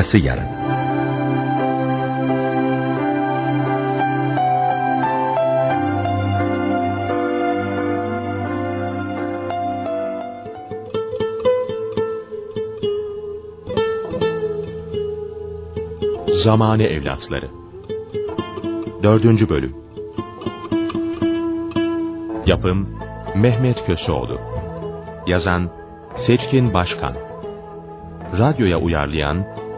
Arkası yarın. Zamane Evlatları. Dördüncü Bölüm. Yapım Mehmet Köseoğlu. Yazan Seçkin Başkan. Radyoya uyarlayan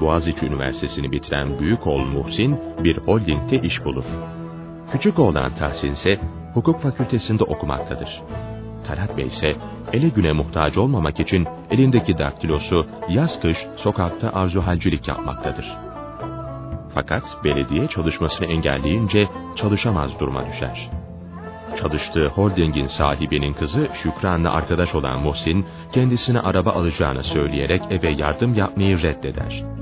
Boğaziçi Üniversitesi'ni bitiren büyük oğul Muhsin bir holdingde iş bulur. Küçük oğlan Tahsin ise hukuk fakültesinde okumaktadır. Talat Bey ise ele güne muhtaç olmamak için elindeki daktilosu yaz kış sokakta arzuhalcilik yapmaktadır. Fakat belediye çalışmasını engelleyince çalışamaz duruma düşer. Çalıştığı holdingin sahibinin kızı Şükran'la arkadaş olan Muhsin, kendisine araba alacağını söyleyerek eve yardım yapmayı reddeder.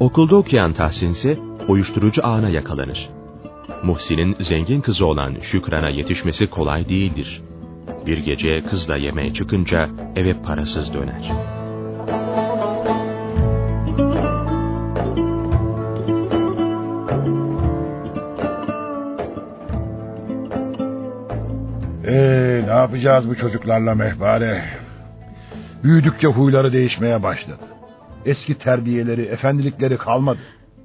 Okulda okuyan Tahsin ise uyuşturucu ağına yakalanır. Muhsin'in zengin kızı olan Şükran'a yetişmesi kolay değildir. Bir gece kızla yemeğe çıkınca eve parasız döner. Ee, ne yapacağız bu çocuklarla mehpare? Büyüdükçe huyları değişmeye başladı. Eski terbiyeleri, efendilikleri kalmadı.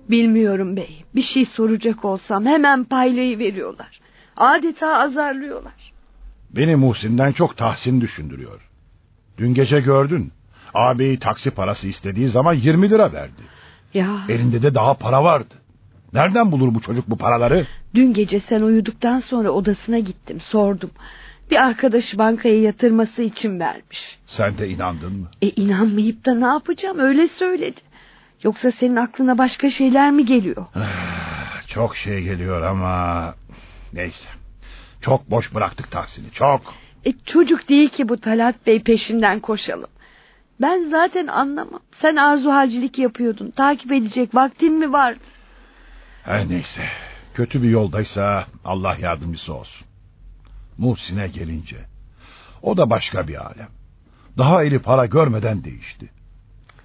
Bilmiyorum bey. Bir şey soracak olsam hemen paylayı veriyorlar. Adeta azarlıyorlar. Beni Muhsin'den çok Tahsin düşündürüyor. Dün gece gördün. Ağabeyi taksi parası istediği zaman 20 lira verdi. Ya Elinde de daha para vardı. Nereden bulur bu çocuk bu paraları? dün gece sen uyuduktan sonra odasına gittim sordum. Bir arkadaşı bankaya yatırması için vermiş. Sen de inandın mı? E inanmayıp da ne yapacağım öyle söyledi. Yoksa senin aklına başka şeyler mi geliyor? Çok şey geliyor ama... Neyse. Çok boş bıraktık Tahsin'i çok. E çocuk değil ki bu Talat Bey peşinden koşalım. Ben zaten anlamam. Sen arzu halcilik yapıyordun. Takip edecek vaktin mi vardı? Her neyse. Kötü bir yoldaysa Allah yardımcısı olsun. Muhsin'e gelince. O da başka bir alem. Daha eli para görmeden değişti.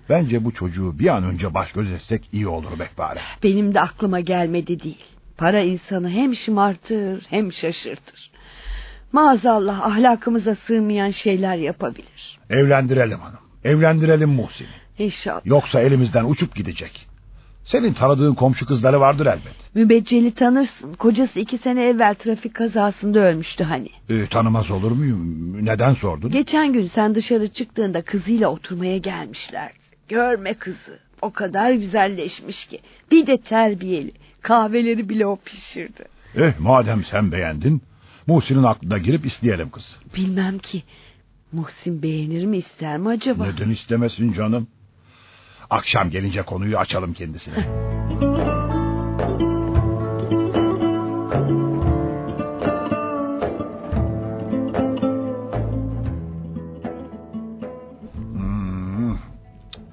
Bence bu çocuğu bir an önce baş göz etsek iyi olur Bekbare. Benim de aklıma gelmedi değil. Para insanı hem şımartır hem şaşırtır. Maazallah ahlakımıza sığmayan şeyler yapabilir. Evlendirelim hanım. Evlendirelim Muhsin'i. İnşallah. Yoksa elimizden uçup gidecek. Senin tanıdığın komşu kızları vardır elbet. Mübecceli tanırsın. Kocası iki sene evvel trafik kazasında ölmüştü hani. Ee, tanımaz olur muyum? Neden sordun? Geçen gün sen dışarı çıktığında kızıyla oturmaya gelmişlerdi. Görme kızı. O kadar güzelleşmiş ki. Bir de terbiyeli. Kahveleri bile o pişirdi. Eh madem sen beğendin. Muhsin'in aklına girip isteyelim kız. Bilmem ki. Muhsin beğenir mi ister mi acaba? Neden istemesin canım? Akşam gelince konuyu açalım kendisine. Hmm,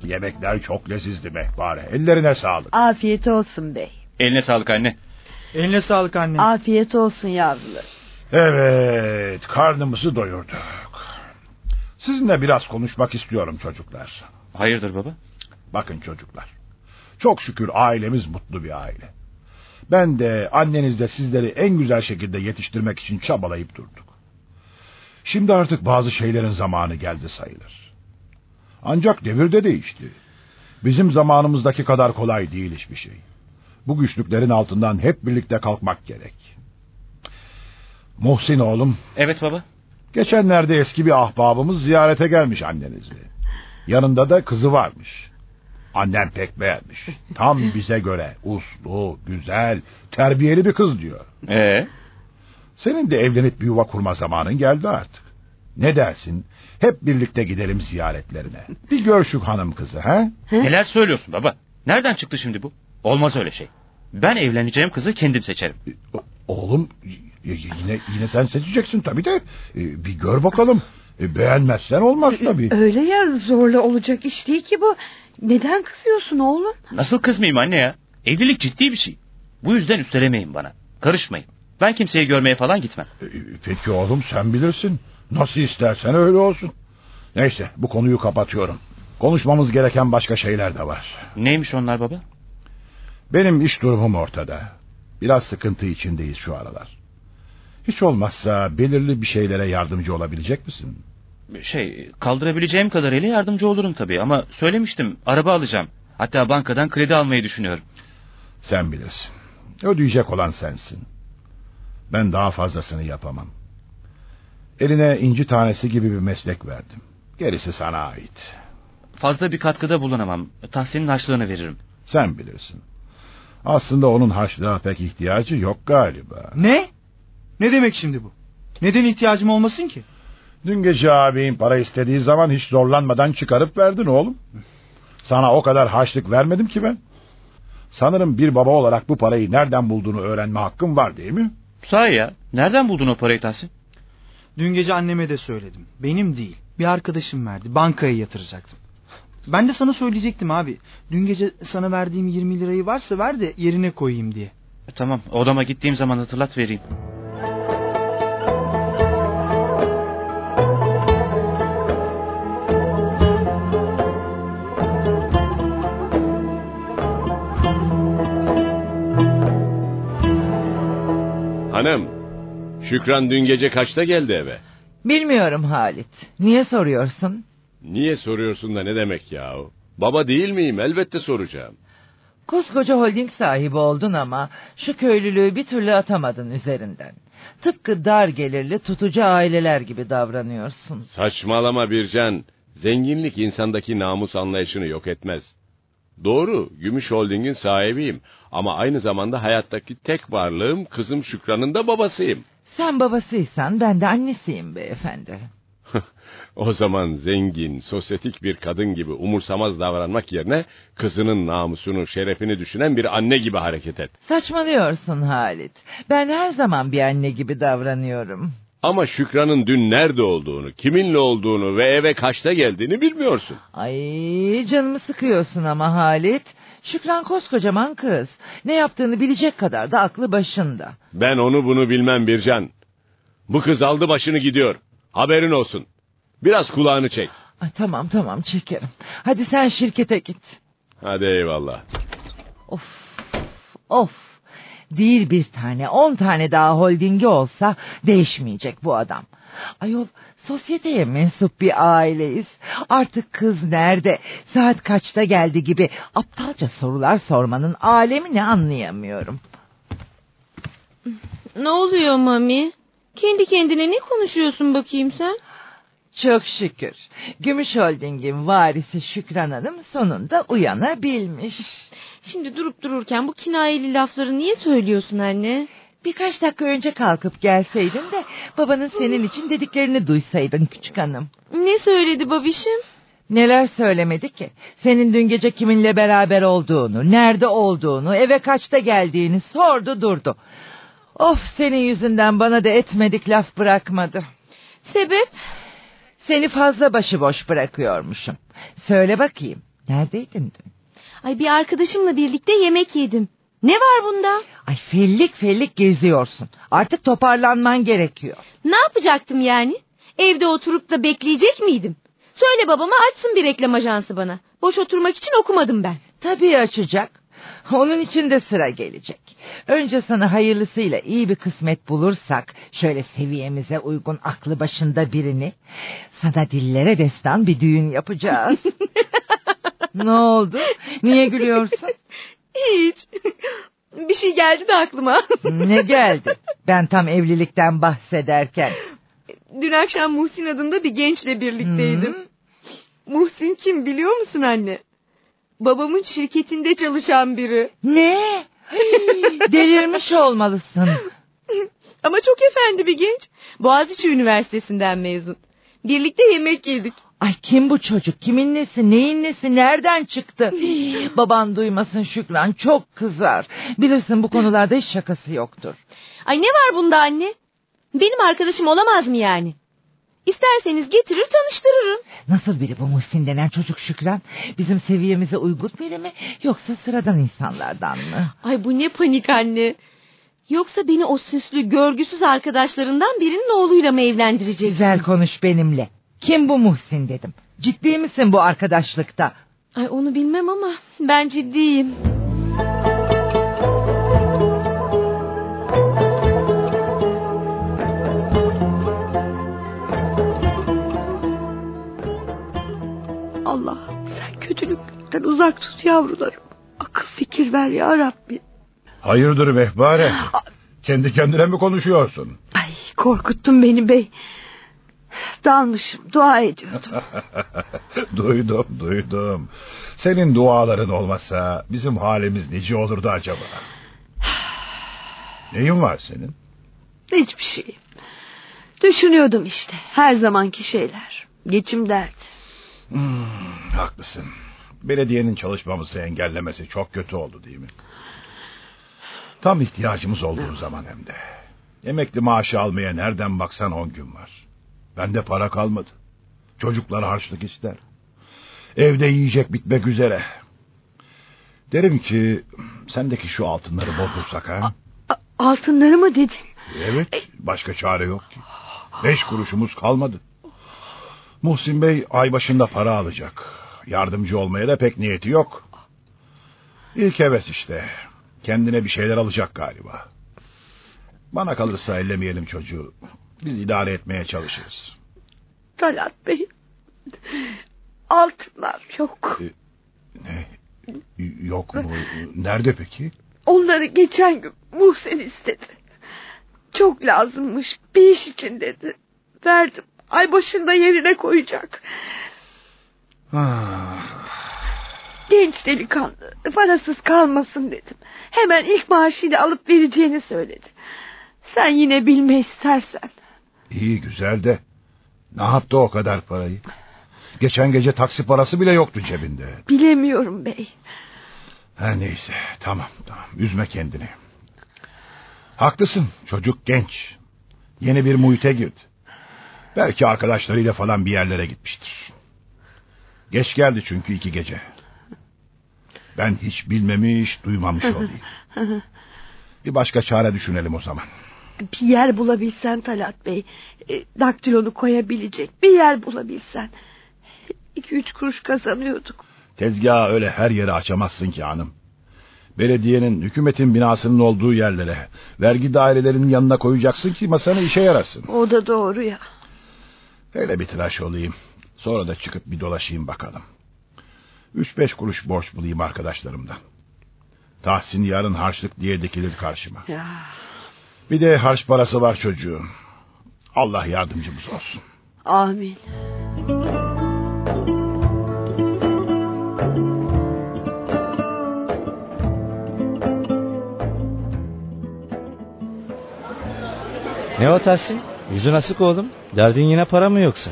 Yemekler çok lezizdi Mehpare. Ellerine sağlık. Afiyet olsun bey. Eline sağlık anne. Eline sağlık anne. Afiyet olsun yavrular. Evet, karnımızı doyurduk. Sizinle biraz konuşmak istiyorum çocuklar. Hayırdır baba? Bakın çocuklar. Çok şükür ailemiz mutlu bir aile. Ben de anneniz de sizleri en güzel şekilde yetiştirmek için çabalayıp durduk. Şimdi artık bazı şeylerin zamanı geldi sayılır. Ancak devir de değişti. Bizim zamanımızdaki kadar kolay değil hiçbir şey. Bu güçlüklerin altından hep birlikte kalkmak gerek. Muhsin oğlum, Evet baba. geçenlerde eski bir ahbabımız ziyarete gelmiş annenizi. Yanında da kızı varmış. Annem pek beğenmiş. Tam bize göre uslu, güzel, terbiyeli bir kız diyor. Ee, Senin de evlenip bir yuva kurma zamanın geldi artık. Ne dersin? Hep birlikte gidelim ziyaretlerine. Bir gör şu hanım kızı ha? neler söylüyorsun baba? Nereden çıktı şimdi bu? Olmaz öyle şey. Ben evleneceğim kızı kendim seçerim. O- Oğlum y- yine yine sen seçeceksin tabii de E, bir gör bakalım. E, beğenmezsen olmaz tabii. Öyle ya zorla olacak iş değil ki bu. Neden kızıyorsun oğlum? Nasıl kızmayayım anne ya? Evlilik ciddi bir şey. Bu yüzden üstelemeyin bana. Karışmayın. Ben kimseyi görmeye falan gitmem. E, Peki oğlum sen bilirsin. Nasıl istersen öyle olsun. Neyse bu konuyu kapatıyorum. Konuşmamız gereken başka şeyler de var. Neymiş onlar baba? Benim iş durumum ortada. Biraz sıkıntı içindeyiz şu aralar. Hiç olmazsa belirli bir şeylere yardımcı olabilecek misin? Şey kaldırabileceğim kadarıyla yardımcı olurum tabii ama söylemiştim araba alacağım. Hatta bankadan kredi almayı düşünüyorum. Sen bilirsin. Ödeyecek olan sensin. Ben daha fazlasını yapamam. Eline inci tanesi gibi bir meslek verdim. Gerisi sana ait. Fazla bir katkıda bulunamam. Tahsin'in harçlığını veririm. Sen bilirsin. Aslında onun harçlığa pek ihtiyacı yok galiba. Ne? Ne demek şimdi bu? Neden ihtiyacım olmasın ki? Dün gece abin para istediği zaman hiç zorlanmadan çıkarıp verdin oğlum. Sana o kadar harçlık vermedim ki ben. Sanırım bir baba olarak bu parayı nereden bulduğunu öğrenme hakkım var değil mi? Sahi ya. Nereden buldun o parayı Tahsin? Dün gece anneme de söyledim. Benim değil. Bir arkadaşım verdi. Bankaya yatıracaktım. Ben de sana söyleyecektim abi. Dün gece sana verdiğim 20 lirayı varsa ver de yerine koyayım diye. E, tamam odama gittiğim zaman hatırlat vereyim. Hanım, Şükran dün gece kaçta geldi eve? Bilmiyorum Halit. Niye soruyorsun? Niye soruyorsun da ne demek yahu? Baba değil miyim? Elbette soracağım. Koskoca holding sahibi oldun ama şu köylülüğü bir türlü atamadın üzerinden. Tıpkı dar gelirli tutucu aileler gibi davranıyorsun. Saçmalama Bircan. Zenginlik insandaki namus anlayışını yok etmez. Doğru, Gümüş Holding'in sahibiyim. Ama aynı zamanda hayattaki tek varlığım kızım Şükran'ın da babasıyım. Sen babasıysan ben de annesiyim beyefendi. O zaman zengin, sosyetik bir kadın gibi umursamaz davranmak yerine kızının namusunu, şerefini düşünen bir anne gibi hareket et. Saçmalıyorsun Halit. Ben her zaman bir anne gibi davranıyorum. Ama Şükran'ın dün nerede olduğunu, kiminle olduğunu ve eve kaçta geldiğini bilmiyorsun. Ay canımı sıkıyorsun ama Halit. Şükran koskocaman kız. Ne yaptığını bilecek kadar da aklı başında. Ben onu bunu bilmem Bircan. Bu kız aldı başını gidiyor. Haberin olsun. Biraz kulağını çek. Ay, tamam tamam çekerim. Hadi sen şirkete git. Hadi eyvallah. Of of. Değil bir tane on tane daha holdingi olsa değişmeyecek bu adam. Ayol sosyeteye mensup bir aileyiz. Artık kız nerede, saat kaçta geldi gibi aptalca sorular sormanın alemini anlayamıyorum. Ne oluyor Mami? Kendi kendine ne konuşuyorsun bakayım sen? Çok şükür. Gümüş Holding'in varisi Şükran Hanım sonunda uyanabilmiş. Şimdi durup dururken bu kinayeli lafları niye söylüyorsun anne? Birkaç dakika önce kalkıp gelseydin de babanın senin için dediklerini duysaydın küçük hanım. Ne söyledi babişim? Neler söylemedi ki? Senin dün gece kiminle beraber olduğunu, nerede olduğunu, eve kaçta geldiğini sordu durdu. Of senin yüzünden bana da etmedik laf bırakmadı. Sebep? Seni fazla başıboş bırakıyormuşum. Söyle bakayım, neredeydin dün? Ay bir arkadaşımla birlikte yemek yedim. Ne var bunda? Ay fellik fellik geziyorsun. Artık toparlanman gerekiyor. Ne yapacaktım yani? Evde oturup da bekleyecek miydim? Söyle babama açsın bir reklam ajansı bana. Boş oturmak için okumadım ben. Tabii açacak. Onun için de sıra gelecek. Önce sana hayırlısıyla iyi bir kısmet bulursak... ...şöyle seviyemize uygun aklı başında birini... ...sana dillere destan bir düğün yapacağız. ne oldu? Niye gülüyorsun? Hiç. bir şey geldi de aklıma. ne geldi? Ben tam evlilikten bahsederken. Dün akşam Muhsin adında bir gençle birlikteydim. Muhsin kim biliyor musun anne? Babamın şirketinde çalışan biri. Ne? Delirmiş olmalısın. Ama çok efendi bir genç. Boğaziçi Üniversitesi'nden mezun. Birlikte yemek yedik. Ay kim bu çocuk? Kimin nesi? Neyin nesi? Nereden çıktı? Baban duymasın Şükran çok kızar. Bilirsin bu konularda hiç şakası yoktur. Ay ne var bunda anne? Benim arkadaşım olamaz mı yani? İsterseniz getirir tanıştırırım. Nasıl biri bu Muhsin denen çocuk Şükran? Bizim seviyemize uygun biri mi? Yoksa sıradan insanlardan mı? Ay bu ne panik anne. Yoksa beni o süslü, görgüsüz arkadaşlarından birinin oğluyla mı evlendireceksin? Güzel konuş benimle. Kim bu Muhsin dedim. Ciddi misin bu arkadaşlıkta? Ay onu bilmem ama ben ciddiyim. Allah sen kötülükten uzak tut yavrularım. Akıl fikir ver ya Rabbi. Hayırdır Vehbare? Kendi kendine mi konuşuyorsun? Ay korkuttun beni bey. Dalmışım dua ediyordum. duydum duydum. Senin duaların olmasa bizim halimiz nice olurdu acaba? Neyin var senin? Hiçbir şey. Düşünüyordum işte her zamanki şeyler. Geçim derdi. Hmm, haklısın. Belediyenin çalışmamızı engellemesi çok kötü oldu değil mi? Tam ihtiyacımız olduğu zaman hem de. Emekli maaşı almaya nereden baksan on gün var. Bende para kalmadı. Çocuklar harçlık ister. Evde yiyecek bitmek üzere. Derim ki sendeki şu altınları bozdursak ha? A- altınları mı dedin? Evet başka çare yok ki. Beş kuruşumuz kalmadı. Muhsin Bey ay başında para alacak. Yardımcı olmaya da pek niyeti yok. İlk heves işte. Kendine bir şeyler alacak galiba. Bana kalırsa ellemeyelim çocuğu. Biz idare etmeye çalışırız. Talat Bey. Altınlar yok. Ne? Yok mu? Nerede peki? Onları geçen gün Muhsin istedi. Çok lazımmış bir iş için dedi. Verdim. Ay başında yerine koyacak. Ah, Genç delikanlı parasız kalmasın dedim. Hemen ilk maaşıyla alıp vereceğini söyledi. Sen yine bilme istersen. iyi güzel de. Ne yaptı o kadar parayı? Geçen gece taksi parası bile yoktu cebinde. Bilemiyorum bey. Her neyse tamam tamam üzme kendini. Haklısın çocuk genç. Yeni bir muhite girdi. Belki arkadaşlarıyla falan bir yerlere gitmiştir. Geç geldi çünkü iki gece. Ben hiç bilmemiş duymamış olayım. Bir başka çare düşünelim o zaman. Bir yer bulabilsen Talat Bey. E, daktilonu koyabilecek bir yer bulabilsen. İki üç kuruş kazanıyorduk. Tezgahı öyle her yere açamazsın ki hanım. Belediyenin, hükümetin binasının olduğu yerlere, vergi dairelerinin yanına koyacaksın ki masanı işe yarasın. O da doğru ya. Öyle bir tıraş olayım. Sonra da çıkıp bir dolaşayım bakalım. Üç beş kuruş borç bulayım arkadaşlarımdan. Tahsin yarın harçlık diye dikilir karşıma. ya. Bir de harç parası var çocuğun. Allah yardımcımız olsun. Amin. Ne o Tahsin? Yüzün asık oğlum. Derdin yine para mı yoksa?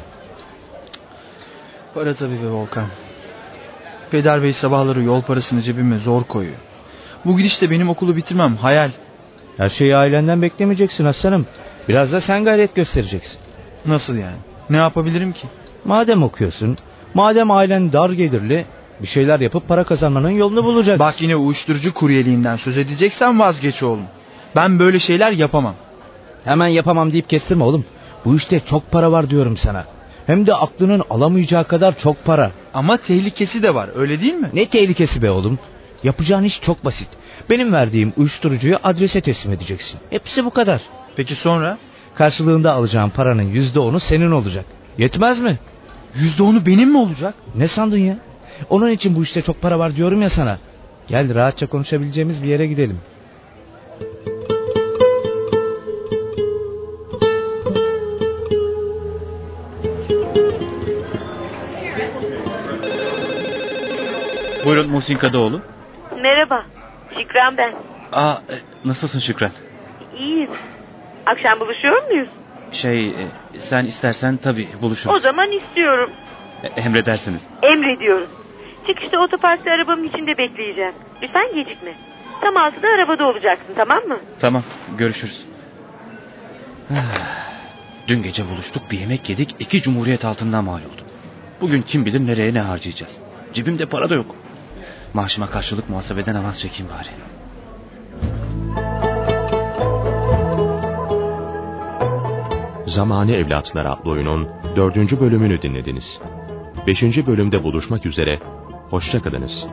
Para tabii be Volkan. Peder Bey sabahları yol parasını cebime zor koyuyor. Bu gidişte benim okulu bitirmem hayal. Her şeyi ailenden beklemeyeceksin aslanım. Biraz da sen gayret göstereceksin. Nasıl yani? Ne yapabilirim ki? Madem okuyorsun, madem ailen dar gelirli, bir şeyler yapıp para kazanmanın yolunu bulacaksın. Bak yine uyuşturucu kuryeliğinden söz edeceksen vazgeç oğlum. Ben böyle şeyler yapamam. Hemen yapamam deyip kestirme oğlum. Bu işte çok para var diyorum sana. Hem de aklının alamayacağı kadar çok para. Ama tehlikesi de var öyle değil mi? Ne tehlikesi be oğlum? Yapacağın iş çok basit. Benim verdiğim uyuşturucuyu adrese teslim edeceksin. Hepsi bu kadar. Peki sonra? Karşılığında alacağın paranın yüzde onu senin olacak. Yetmez mi? Yüzde onu benim mi olacak? Ne sandın ya? Onun için bu işte çok para var diyorum ya sana. Gel rahatça konuşabileceğimiz bir yere gidelim. Muhsin Kadıoğlu. Merhaba. Şükran ben. Aa, e, nasılsın Şükran? İyiyim. Akşam buluşuyor muyuz? Şey e, sen istersen tabii O buluşuruz. zaman istiyorum. E, Emredersiniz. Emrediyorum. Çıkışta otoparkta arabamın içinde bekleyeceğim. Lütfen gecikme. Tam altıda arabada olacaksın tamam mı? Tamam görüşürüz. Dün gece buluştuk bir yemek yedik iki cumhuriyet altından mal oldum. Bugün kim bilir nereye ne harcayacağız. Cebimde para da yok. Maaşıma karşılık muhasebeden avans çekeyim bari. Zamani Evlatlar adlı oyunun dördüncü bölümünü dinlediniz. Beşinci bölümde buluşmak üzere, hoşçakalınız.